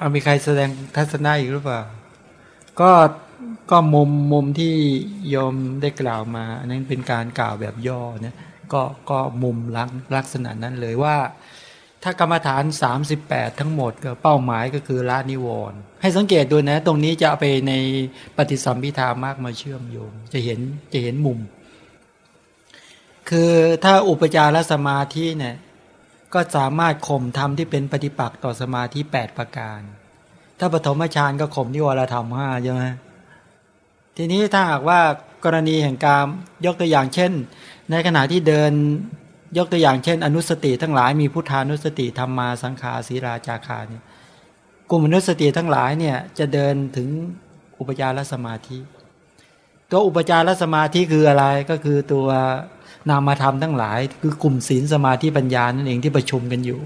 เอามีใครแสดงทัศนะอีกหรือเปล่า ก็ก็มุมมุมที่โยมได้กล่าวมาอันนั้นเป็นการกล่าวแบบย่อเนี่ยก็ก็มุมลักลักษณะนั้นเลยว่า ถ้ากรรมฐาน 38 ทั้งหมดก็เป้าหมายก็คือละนิวรณ์ให้สังเกตดูนะ ตรงนี้จะเอาไปในปฏิสัมพิธามากมาเชื่อมโยง จะเห็นจะเห็นมุม คือถ้าอุปจารสมาธิเนี่ย ก็สามารถข่มธรรมที่เป็นปฏิปักษ์ต่อสมาธิ8ประการ ถ้าปฐมฌานก็ข่มนิวรธรรมห้าใช่ไหมทีนี้ถ้าหากว่ากรณีแห่งการยกตัวอย่างเช่น ในขณะที่เดินยกตัวอย่างเช่น อนุสติทั้งหลายมีพุทธานุสติธรรมมาสังขาศีราจาคาเนี่ยกลุ่มอนุสติทั้งหลายเนี่ยจะเดินถึงอุปจารสมาธิ ตัวอุปจารสมาธิคืออะไรก็คือตัว นามธรรมทั้งหลาย คือกลุ่มศีลสมาธิปัญญานั่นเองที่ประชุมกันอยู่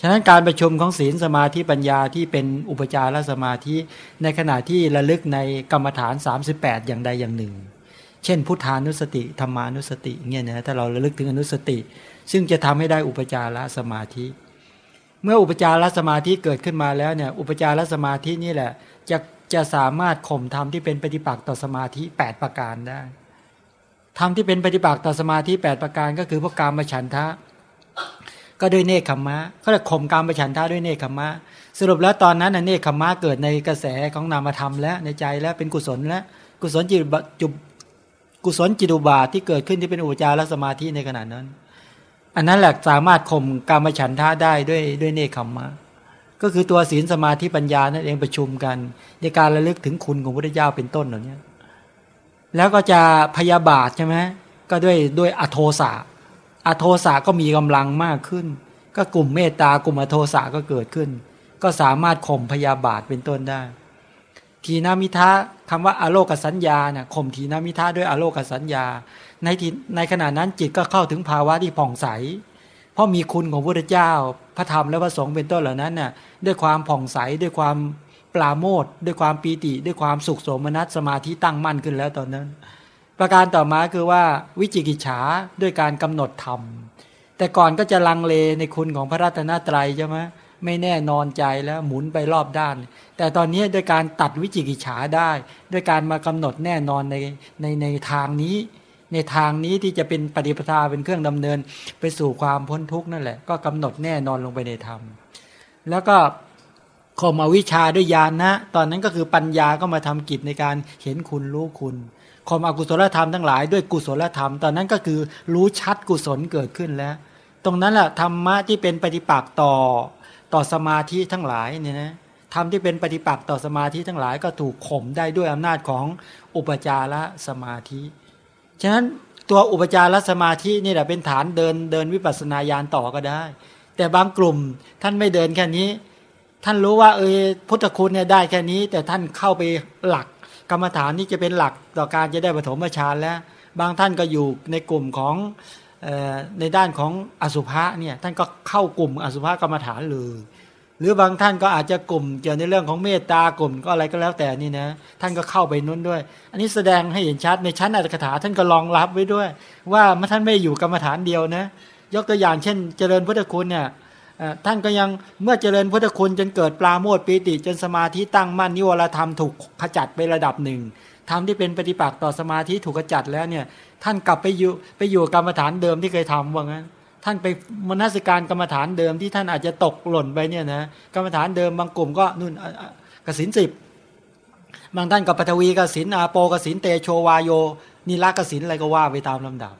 ฉะนั้นการประชุมของศีลสมาธิปัญญาที่เป็นอุปจารสมาธิในขณะที่ระลึกในกรรมฐาน 38 อย่างใดอย่างหนึ่ง เช่น พุทธานุสติธรรมานุสติเนี่ยนะถ้าเราระลึกถึงอนุสติ ซึ่งจะทำให้ได้อุปจารสมาธิ เมื่ออุปจารสมาธิเกิดขึ้นมาแล้วเนี่ยอุปจารสมาธินี่แหละจะจะสามารถข่มธรรมที่เป็นปฏิปักษ์ต่อสมาธิ 8 ประการได้ ธรรมที่เป็นปฏิปักษ์ต่อสมาธิ8ประการก็คือพวกกามฉันทะ ก็ด้วยเนคขมมะก็จะข่มกามฉันทะด้วยเนคขมมะ สรุปแล้วตอนนั้นเนคขมมะเกิดในกระแสของนามธรรมและในใจแล้วเป็นกุศลและกุศลจิตจุบกุศลจิตุบาทที่เกิดขึ้นที่เป็นอุปจารสมาธิในขณะนั้น อันนั้นแหละสามารถข่มกามฉันทะได้ด้วยด้วยเนคขมมะก็คือตัวศีลสมาธิปัญญานั่นเองประชุมกัน ในการระลึกถึงคุณของพระพุทธเจ้าเป็นต้นเหล่านี้ แล้วก็จะพยาบาทใช่ไหมก็ด้วยด้วยอโทสะอโทสะก็มีกำลังมากขึ้น ก็กลุ่มเมตตากลุ่มอโทสะก็เกิดขึ้น ก็สามารถข่มพยาบาทเป็นต้นได้ ทีนามิทะคำว่าอโลกสัญญาเนี่ยข่มทีนามิทะด้วยอโลกสัญญา ในทีในขณะนั้นจิตก็เข้าถึงภาวะที่ผ่องใส เพราะมีคุณของพระเจ้า พระธรรมและพระสงฆ์เป็นต้นเหล่านั้นน่ะด้วยความผ่องใสด้วยความ ปราโมทด้วยความปีติด้วยความสุขสมนัสสมาธิตั้งมั่นขึ้นแล้วตอนนั้น ประการต่อมาคือว่าวิจิกิจฉาด้วยการกำหนดธรรม แต่ก่อนก็จะลังเลในคุณของพระรัตนตรัยใช่ไหมไม่แน่นอนใจแล้วหมุนไปรอบด้าน แต่ตอนนี้ด้วยการตัดวิจิกิจฉาได้ ด้วยการมากำหนดแน่นอนในในในทางนี้ ในทางนี้ที่จะเป็นปฏิปทาเป็นเครื่องดำเนิน ไปสู่ความพ้นทุกข์นั่นแหละ ก็กำหนดแน่นอนลงไปในธรรม แล้วก็ ข่มอวิชชาด้วยญาณนะ ตอนนั้นก็คือปัญญาก็มาทำกิจในการเห็นคุณรู้คุณข่มอกุศลธรรมทั้งหลายด้วยกุศลธรรม ตอนนั้นก็คือรู้ชัดกุศลเกิดขึ้นแล้ว ตรงนั้นแหละธรรมะที่เป็นปฏิปักษ์ต่อต่อสมาธิทั้งหลายเนี่ยนะธรรมที่เป็นปฏิปักษ์ต่อสมาธิทั้งหลายก็ถูกข่มได้ด้วยอำนาจของอุปจารสมาธิ ฉะนั้นตัวอุปจารสมาธินี่แหละเป็นฐานเดินเดินวิปัสสนาญาณต่อก็ได้ แต่บางกลุ่มท่านไม่เดินแค่นี้ ท่านรู้ว่า เออพุทธคุณเนี่ยได้แค่นี้ แต่ท่านเข้าไปหลัก กรรมฐานนี่จะเป็นหลักต่อการจะได้ปฐมฌานแล้ว บางท่านก็อยู่ในกลุ่มของในด้านของอสุภะเนี่ยท่านก็เข้ากลุ่มอสุภะกรรมฐานเลยหรือบางท่านก็อาจจะกลุ่มเกี่ยวในเรื่องของเมตตากลุ่มก็อะไรก็แล้วแต่นี่นะท่านก็เข้าไปนู้นด้วย อันนี้แสดงให้เห็นชัดในชั้นอัตถกถาท่านก็รองรับไว้ด้วย ว่าเมื่อท่านไม่อยู่กรรมฐานเดียวนะ ยกตัวอย่างเช่น เจริญพุทธคุณเนี่ย ท่านก็ยังเมื่อเจริญพุทธคุณจนเกิดปลาโมดปีติ จนสมาธิตั้งมั่นนิวรธรรมถูกขจัดไประดับหนึ่งธรรมที่เป็นปฏิปักษ์ต่อสมาธิถูกขจัดแล้วเนี่ยท่านกลับไปอยู่ไปอยู่กรรมฐานเดิมที่เคยทำว่างั้นท่านไปมนสิการกรรมฐานเดิมที่ท่านอาจจะตกหล่นไปเนี่ยนะกรรมฐานเดิมบางกลุ่มก็นู่นกสินสิบบางท่านกับปฐวีกสินอาโปกสินเตโชวาโยนิลกสินอะไรก็ว่าไปตามลำดับ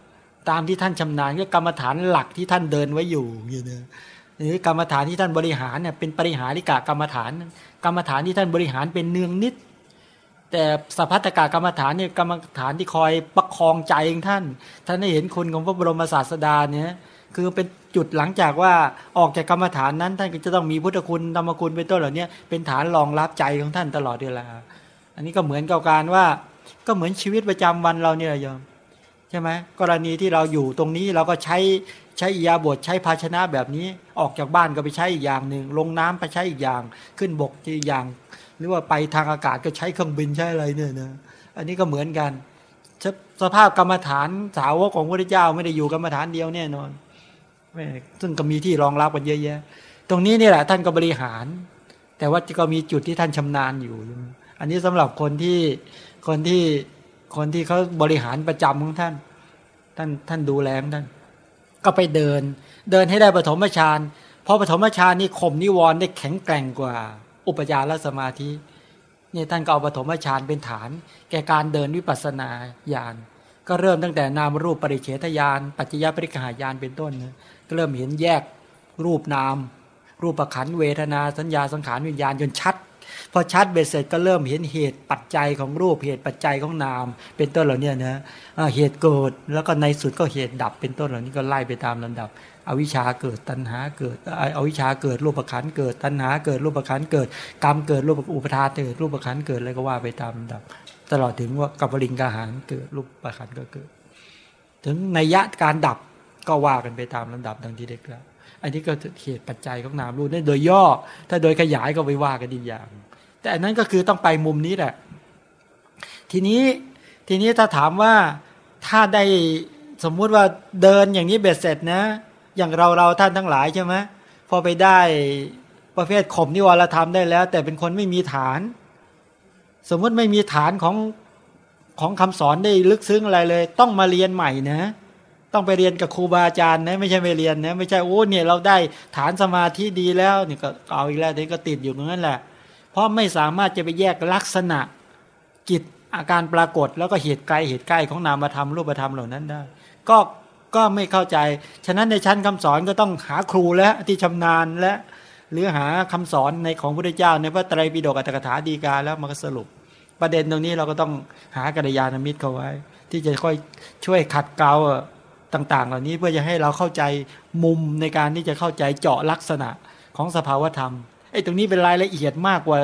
ตามที่ท่านชำนาญก็กรรมฐานหลักที่ท่านเดินไว้อยู่อย่างนี้ หรือกรรมฐานที่ท่านบริหารเนี่ยเป็นปริหาริกะกรรมฐาน กรรมฐานที่ท่านบริหารเป็นเนืองนิด แต่สัพพัตกากรรมฐานเนี่ยกรรมฐานที่คอยประคองใจของท่าน ท่านได้เห็นคุณของพระบรมศาสดาเนี่ยคือเป็นจุดหลังจากว่าออกจากกรรมฐานนั้นท่านก็จะต้องมีพุทธคุณธรรมคุณเป็นต้นเหล่านี้เป็นฐานรองรับใจของท่านตลอดเวลาอันนี้ก็เหมือนกับการว่า ก็เหมือนชีวิตประจำวันเราเนี่ยโยมใช่ไหมกรณีที่เราอยู่ตรงนี้เราก็ใช้ ใช้ยาบทใช้ภาชนะแบบนี้ ออกจากบ้านก็ไปใช้อีกอย่างหนึ่งลงน้ำไปใช้อีกอย่าง ขึ้นบกอีกอย่าง หรือว่าไปทางอากาศก็ใช้เครื่องบินใช้อะไรเนี่ยนะอันนี้ก็เหมือนกันสภาพกรรมฐานสาวกของพระเจ้าไม่ได้อยู่กรรมฐานเดียวแน่นอนซึ่งก็มีที่รองรับกันเยอะแยะ ตรงนี้นี่แหละท่านก็บริหาร แต่ว่าก็มีจุดที่ท่านชำนาญอยู่ อันนี้สำหรับคนที่คนที่คนที่เขาบริหารประจำของท่าน ท่านท่านดูแลท่าน ก็ไปเดิน เดินให้ได้ปฐมฌานเพราะปฐมฌานนี่ข่มนิวรณ์ได้แข็งแกร่งกว่า อุปจารสมาธินี่ท่านก็เอาปฐมฌานเป็นฐาน แก่การเดินวิปัสสนาญาณก็เริ่มตั้งแต่นามรูปปริเฉทญาณปัจจยปริกหายานเป็นต้นก็เริ่มเห็นแยกรูปนาม รูปประขันเวทนาสัญญาสังขารวิญญาณจนชัด พอชัดเบ็ดเสร็จก็เริ่มเห็นเหตุปัจจัยของรูปเหตุปัจจัยของนาม เป็นต้นเหล่านี้นะเหตุเกิดแล้วก็ในสุดก็เหตุดับเป็นต้นเหล่านี้ก็ไล่ไปตามลำดับ อวิชชาเกิดตัณหาเกิดอวิชชาเกิดรูปประขันเกิดตัณหาเกิดรูปประขันเกิดกรรมเกิดรูปอุปทานเกิดรูปประขันเกิดอะไรก็ว่าไปตามลำดับ ตลอดถึงว่ากับปริงกาหารเกิดรูปประขันก็เกิด ถึงในยะการดับก็ว่ากันไปตามลำดับดังที่ได้กล่าว อันนี้ก็เหตุปัจจัยของนามรูปนั่โดยย่อ ถ้าโดยขยายก็ไปว่ากันอีกอย่าง แต่อันนั้นก็คือต้องไปมุมนี้แหละ ทีนี้ทีนี้ถ้าถามว่าถ้าได้สมมุติว่าเดินอย่างนี้เบ็ดเสร็จนะ อย่างเราเราท่านทั้งหลายใช่ไหมพอไปได้ประเภทข่มนิวรธรรมได้แล้ว แต่เป็นคนไม่มีฐาน สมมติไม่มีฐานของของคำสอนได้ลึกซึ้งอะไรเลย ต้องมาเรียนใหม่นะ ต้องไปเรียนกับครูบาอาจารย์นะไม่ใช่ไปเรียนนะไม่ใช่โอ้เนี่ยเราได้ฐานสมาธิดีแล้วนี่ก็เอาอีกแล้วเดี๋ยก็ติดอยู่ตรงนั้นแหละ เพราะไม่สามารถจะไปแยกลักษณะกิจอาการปรากฏแล้วก็เหตุไกลเหตุใกล้ของนามธรรมรูปธรรมเหล่านั้นได้ ก็ก็ไม่เข้าใจ ฉะนั้นในชั้นคำสอนก็ต้องหาครูและที่ชำนาญและ หรือหาคำสอนในของพระพุทธเจ้า ในพระไตรปิฎกอัตถกถาดีกาแล้วมาสรุป ประเด็นตรงนี้เราก็ต้องหากัลยาณมิตรเขาไว้ ที่จะค่อยช่วยขัดเกลา ต่าง ๆ เหล่านี้เพื่อจะให้เราเข้าใจมุมในการที่จะเข้าใจเจาะลักษณะของสภาวธรรมไอ้ตรงนี้เป็นรายละเอียดมากกว่า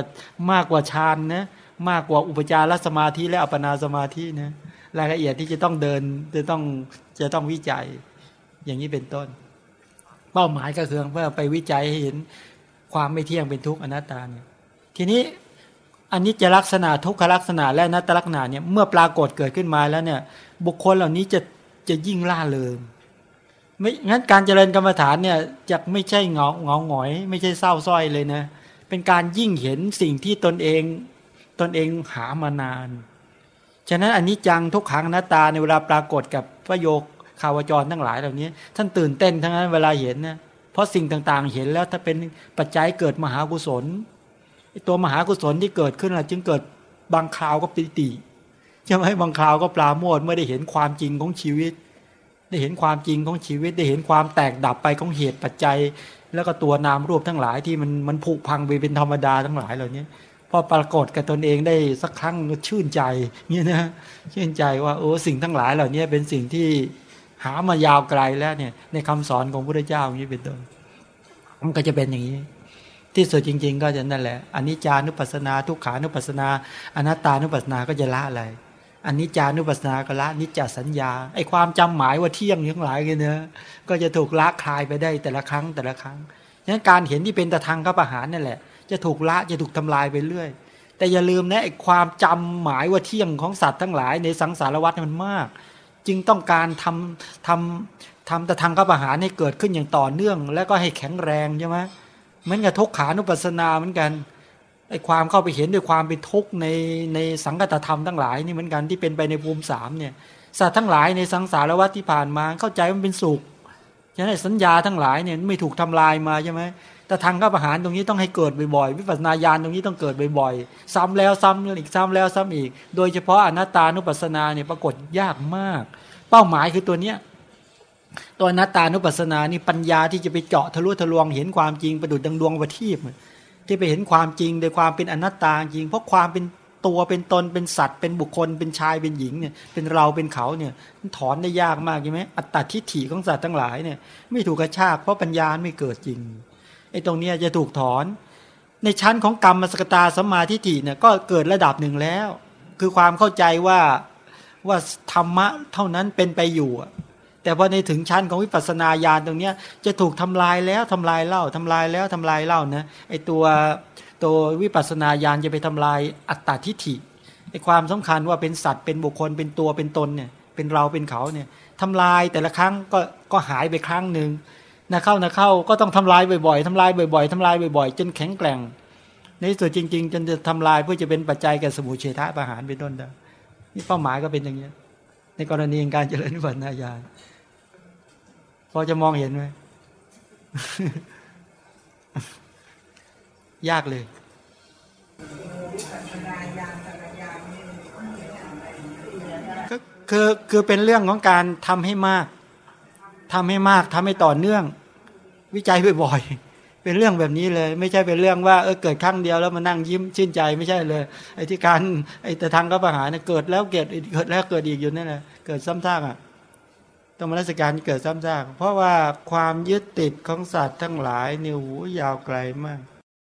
มากกว่าฌานนะมากกว่าอุปจารสมาธิและอัปนาสมาธินะรายละเอียดที่จะต้องเดินจะต้องจะต้องวิจัยอย่างนี้เป็นต้น เป้าหมายก็คือเพื่อไปวิจัยให้เห็นความไม่เที่ยงเป็นทุกข์อนัตตาเนี่ยทีนี้อันนี้จะลักษณะทุกขลักษณะและนัตลักษณะเนี่ยเมื่อปรากฏเกิดขึ้นมาแล้วเนี่ยบุคคลเหล่านี้จะ จะยิ่งล่าเริงไม่งั้นการเจริญกรรมฐานเนี่ยจะไม่ใช่เงาเงาหงอย ไม่ใช่เศร้าส้อยเลยนะ เป็นการยิ่งเห็นสิ่งที่ตนเองตนเองหามานาน ฉะนั้นอันนี้จังทุกครั้งหน้าตาในเวลาปรากฏกับพระโยคข่าวจรทั้งหลายเหล่านี้ ท่านตื่นเต้นทั้งนั้นเวลาเห็นนะเพราะสิ่งต่างๆ เห็นแล้วถ้าเป็นปัจจัยเกิดมหากุศลตัวมหากุศลที่เกิดขึ้นจึงเกิดบางคราวก็ปิติ ใช่ไหมบางคราวก็ปลาโมดเมื่อได้เห็นความจริงของชีวิต ได้เห็นความจริงของชีวิต ได้เห็นความแตกดับไปของเหตุปัจจัย แล้วก็ตัวนามรูปทั้งหลายที่มันมันผุพังไปเป็นธรรมดาทั้งหลายเหล่านี้พอปรากฏกับตนเองได้สักครั้งชื่นใจเนี่ยนะชื่นใจว่าโอ้สิ่งทั้งหลายเหล่านี้เป็นสิ่งที่หามายาวไกลแล้วเนี่ย ในคำสอนของพระเจ้าอย่างนี้เป็นต้นมันก็จะเป็นอย่างนี้ที่สุดจริง ๆ ก็จะนั่นแหละอันนี้จานุปัสนา ทุกขานุปัสนา อนัตตานุปัสนาก็จะละอะไร อันนี้จานุปัสสนากละนิจจสัญญาไอความจำหมายว่าเที่ยงทั้งหลายกันเนอะก็จะถูกละคลายไปได้แต่ละครั้งแต่ละครั้งฉะนั้นการเห็นที่เป็นตะทางกับอาหารนั่นแหละ จะถูกละจะถูกทำลายไปเรื่อย แต่อย่าลืมนะไอความจำหมายว่าเที่ยงของสัตว์ทั้งหลายในสังสารวัฏมันมาก จึงต้องการทำทำทำตะทางกับอาหารให้เกิดขึ้นอย่างต่อเนื่อง แล้วก็ให้แข็งแรงใช่ไหมเหมือนกับทุกขานุปัสสนาเหมือนกัน ไอ้ความเข้าไปเห็นด้วยความเป็นทุกข์ในในสังกัตธรรมทั้งหลายนี่เหมือนกันที่เป็นไปในภูมิสามเนี่ยสัตว์ทั้งหลายในสังสารวัฏที่ผ่านมาเข้าใจมันเป็นสุขฉะนั้นสัญญาทั้งหลายเนี่ยไม่ถูกทำลายมาใช่ไหมแต่ทางข้าประหารตรงนี้ต้องให้เกิดบ่อยๆวิปัสสนาญาณตรงนี้ต้องเกิดบ่อยๆซ้ำแล้วซ้ำอีกซ้ำแล้วซ้ำอีก โดยเฉพาะอนัตตานุปัสสนาเนี่ยปรากฏยากมาก เป้าหมายคือตัวเนี้ยตัวอนัตตานุปัสสนานี่ปัญญาที่จะไปเจาะทะลุทะลวงเห็นความจริงประดุจดังดวงประทีป ที่ไปเห็นความจริงโดยความเป็นอนัตตาจริง เพราะความเป็นตัวเป็นตนเป็นสัตว์เป็นบุคคล เป็นชายเป็นหญิงเนี่ยเป็นเราเป็นเขาเนี่ยถอนได้ยากมากใช่ไหมอัตตาทิฏฐิของสัตว์ทั้งหลายเนี่ยไม่ถูกกระชากเพราะปัญญาไม่เกิดจริงไอ้ตรงนี้จะถูกถอน ในชั้นของกรรมสกตาสัมมาทิฏฐิเนี่ยก็เกิดระดับหนึ่งแล้ว คือความเข้าใจว่าว่าธรรมะเท่านั้นเป็นไปอยู่ แต่พอในถึงชั้นของวิปัสสนาญาณตรงนี้จะถูกทำลายแล้วทำลายเล่าทำลายแล้วทำลายเล่านะไอตัวตัววิปัสสนาญาณจะไปทำลายอัตตาทิฏฐิไอความสำคัญว่าเป็นสัตว์เป็นบุคคลเป็นตัวเป็นตนเนี่ยเป็นเราเป็นเขาเนี่ยทำลายแต่ละครั้งก็ก็หายไปครั้งหนึ่งนะเข้านะเข้าก็ต้องทำลายบ่อยๆทำลายบ่อยๆทำลายบ่อยๆ จนแข็งแกร่ง ในที่สุดจริง ๆ จนจะทำลายเพื่อจะเป็นปัจจัยแก่สมุเฉทะประหารเป็นต้นได้นี่เป้าหมายก็เป็นอย่างนี้ในกรณีการเจริญวิปัสสนาญาณ อจะมองเห็นไหมยากเลยก็คือคือเป็นเรื่องของการทำให้มากทำให้มากทำให้ต่อเนื่อง วิจัยบ่อยๆเป็นเรื่องแบบนี้เลย ไม่ใช่เป็นเรื่องว่าเออเกิดครั้งเดียวแล้วมานั่งยิ้มชื่นใจไม่ใช่เลยไอ้ที่การไอ้แต่ทางก็ประหาเนี่ยเกิดแล้วเกิดอีกเกิดแล้วเกิดอีกอยู่นั่นแหละเกิดซ้ำซากอะ ต้องมาราชการเกิดซ้ำซากเพราะว่าความยึดติดของสัตว์ทั้งหลายเนี่ยโหยาวไกลมาก